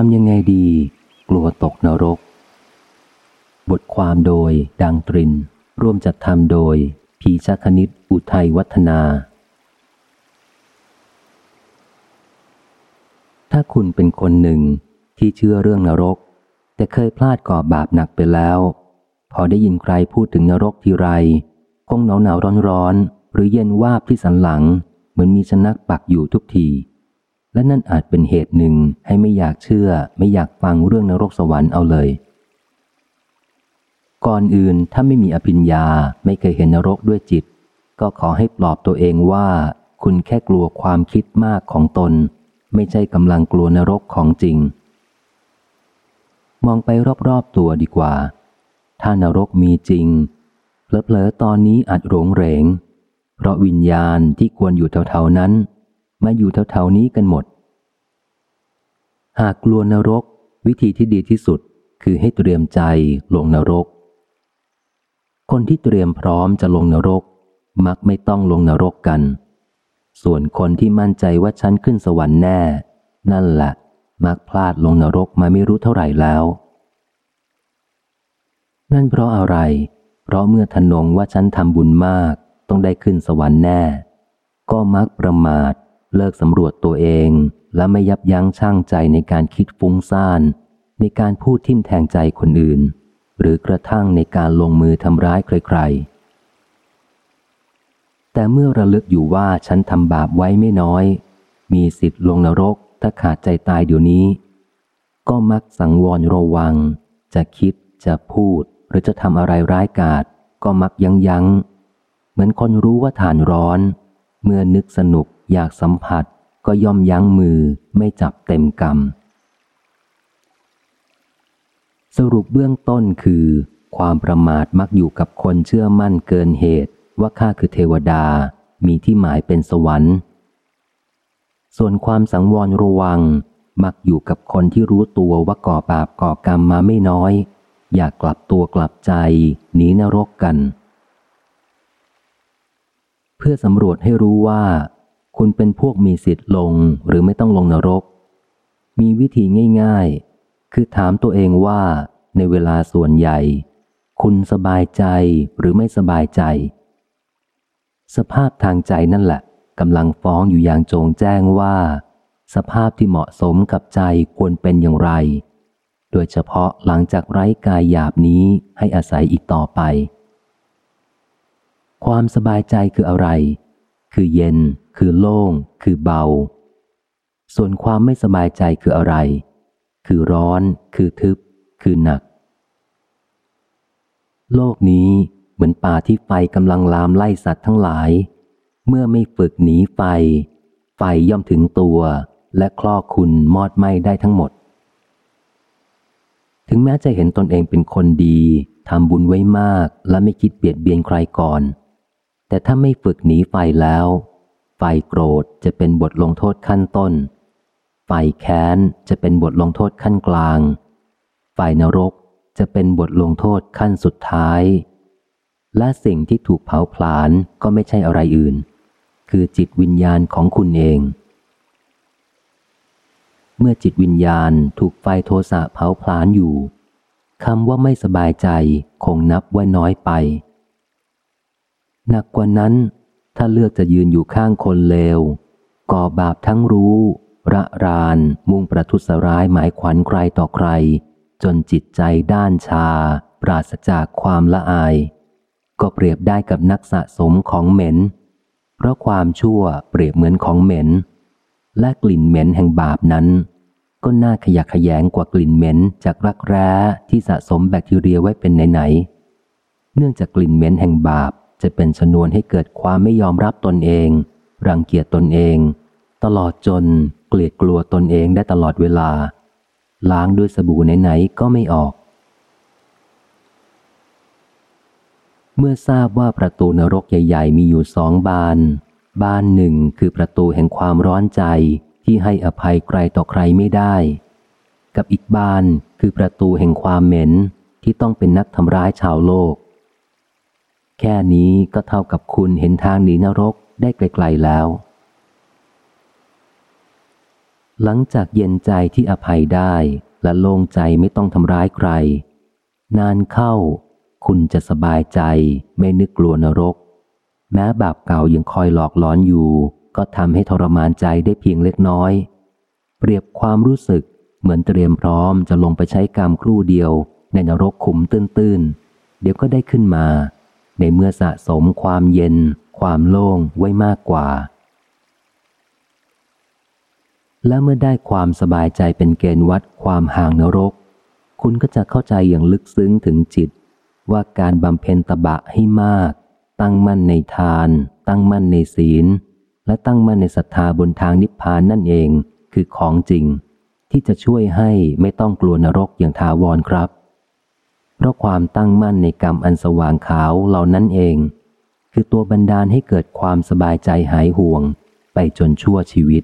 ทำยังไงดี กลัวตกนรก บทความโดยดังตริน ร่วมจัดทำโดย พีชคณิต อุทัยวัฒนา ถ้าคุณเป็นคนหนึ่งที่เชื่อเรื่องนรก แต่เคยพลาดก่อบาปหนักไปแล้ว พอได้ยินใครพูดถึงนรกทีไร คงหนาวหนาวร้อนร้อนหรือเย็นว่าพี่สันหลัง เหมือนมีชนักปักอยู่ทุกที และนั่นอาจเป็นเหตุหนึ่งให้ไม่อยากเชื่อ ไม่อยากฟังเรื่องนรกสวรรค์เอาเลย ก่อนอื่นถ้าไม่มีอภิญญาไม่เคยเห็นนรกด้วยจิต ก็ขอให้ปลอบตัวเองว่า คุณแค่กลัวความคิดมากของตน ไม่ใช่กำลังกลัวนรกของจริง มองไปรอบๆตัวดีกว่า ถ้านรกมีจริงเผลอๆตอนนี้อาจหลงเหรง เพราะวิญญาณที่ควรอยู่แถวๆนั้น มาอยู่แถวๆนี้กันหมด หากกลัวนรก วิธีที่ดีที่สุดคือให้เตรียมใจลงนรก คนที่เตรียมพร้อมจะลงนรก มักไม่ต้องลงนรกกัน ส่วนคนที่มั่นใจว่าฉันขึ้นสวรรค์แน่ นั่นแหละมักพลาดลงนรกมาไม่รู้เท่าไหร่แล้ว นั่นเพราะอะไร เพราะเมื่อทนงว่าฉันทำบุญมาก ต้องได้ขึ้นสวรรค์แน่ ก็มักประมาท เลิกสำรวจตัวเองและไม่ยับยั้งชั่งใจในการคิดฟุ้งซ่าน ในการพูดทิมแทงใจคนอื่น หรือกระทั่งในการลงมือทำร้ายใครๆ แต่เมื่อระลึกอยู่ว่าฉันทำบาปไว้ไม่น้อย มีสิทธิ์ลงนรกถ้าขาดใจตายเดี๋ยวนี้ ก็มักสังวรระวัง จะคิดจะพูด หรือจะทำอะไรร้ายกาจก็มักยั้งยั้ง เหมือนคนรู้ว่าฐานร้อน เมื่อนึกสนุก อยากสัมผัสก็ย่อมยั้งมือไม่จับเต็มกรรม สรุปเบื้องต้นคือ ความประมาทมักอยู่กับคนเชื่อมั่นเกินเหตุว่าข้าคือเทวดามีที่หมายเป็นสวรรค์ ส่วนความสังวรระวัง มักอยู่กับคนที่รู้ตัวว่าก่อบาปก่อกรรมมาไม่น้อย อยากกลับตัวกลับใจหนีนรกกัน เพื่อสำรวจให้รู้ว่า คุณเป็นพวกมีสิทธิ์ลงหรือไม่ต้องลงนรก มีวิธีง่าย ๆ คือถามตัวเองว่าในเวลาส่วนใหญ่ คุณสบายใจหรือไม่สบายใจ สภาพทางใจนั่นแหละกำลังฟ้องอยู่อย่างโจงแจ้งว่า สภาพที่เหมาะสมกับใจควรเป็นอย่างไร โดยเฉพาะหลังจากไร้กายหยาบนี้ให้อาศัยอีกต่อไป ความสบายใจคืออะไร คือเย็น คือโล่ง คือเบา ส่วนความไม่สบายใจคืออะไร คือร้อน คือทึบ คือหนัก โลกนี้เหมือนป่าที่ไฟกำลังลามไล่สัตว์ทั้งหลาย เมื่อไม่ฝึกหนีไฟ ไฟย่อมถึงตัวและคลอกคุณมอดไหม้ได้ทั้งหมด ถึงแม้จะเห็นตนเองเป็นคนดีทำบุญไว้มากและไม่คิดเบียดเบียนใครก่อน แต่ถ้าไม่ฝึกหนีไฟแล้ว ไฟโกรธจะเป็นบทลงโทษขั้นต้น ไฟแค้นจะเป็นบทลงโทษขั้นกลาง ไฟนรกจะเป็นบทลงโทษขั้นสุดท้าย และสิ่งที่ถูกเผาผลาญก็ไม่ใช่อะไรอื่น คือจิตวิญญาณของคุณเอง เมื่อจิตวิญญาณถูกไฟโทสะเผาผลาญอยู่คำว่าไม่สบายใจคงนับว่าน้อยไป หนักกว่านั้น ถ้าเลือกจะยืนอยู่ข้างคนเลว ก่อบาปทั้งรู้ ระราน มุ่งประทุษร้ายหมายขวัญใครต่อใคร จนจิตใจด้านชา ปราศจากความละอาย ก็เปรียบได้กับนักสะสมของเหม็น เพราะความชั่วเปรียบเหมือนของเหม็น และกลิ่นเหม็นแห่งบาปนั้น ก็น่าขยักขยงกว่ากลิ่นเหม็นจากรักแร้ที่สะสมแบคทีเรียไว้เป็นไหนๆเนื่องจากกลิ่นเหม็นแห่งบาป จะเป็นชนวนให้เกิดความไม่ยอมรับตนเอง รังเกียจตนเอง ตลอดจนเกลียดกลัวตนเองได้ตลอดเวลา ล้างด้วยสบู่ไหนๆก็ไม่ออก เมื่อทราบว่าประตูนรกใหญ่ ๆ มีอยู่สองบาน บานหนึ่งคือประตูแห่งความร้อนใจที่ให้อภัยใครต่อใครไม่ได้ กับอีกบานคือประตูแห่งความเหม็นที่ต้องเป็นนักทำร้ายชาวโลก แค่นี้ก็เท่ากับคุณเห็นทางหนีนรกได้ไกลๆแล้ว หลังจากเย็นใจที่อภัยได้และโล่งใจไม่ต้องทำร้ายใคร นานเข้า คุณจะสบายใจไม่นึกกลัวนรก แม้บาปเก่ายังคอยหลอกหลอนอยู่ ก็ทำให้ทรมานใจได้เพียงเล็กน้อย เปรียบความรู้สึกเหมือนเตรียมพร้อมจะลงไปใช้กรรมครู่เดียว ในนรกขุมตื้นๆ เดี๋ยวก็ได้ขึ้นมา ในเมื่อสะสมความเย็น ความโล่งไว้มากกว่า และเมื่อได้ความสบายใจเป็นเกณฑ์วัดความห่างนรก คุณก็จะเข้าใจอย่างลึกซึ้งถึงจิต ว่าการบำเพ็ญตบะให้มาก ตั้งมั่นในทาน ตั้งมั่นในศีล และตั้งมั่นในศรัทธาบนทางนิพพานนั่นเองคือของจริง ที่จะช่วยให้ไม่ต้องกลัวนรกอย่างทาวรครับ เพราะความตั้งมั่นในกรรมอันสว่างขาวเหล่านั้นเอง คือตัวบันดาลให้เกิดความสบายใจหายห่วงไปจนชั่วชีวิต